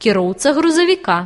кіроўца грузавіка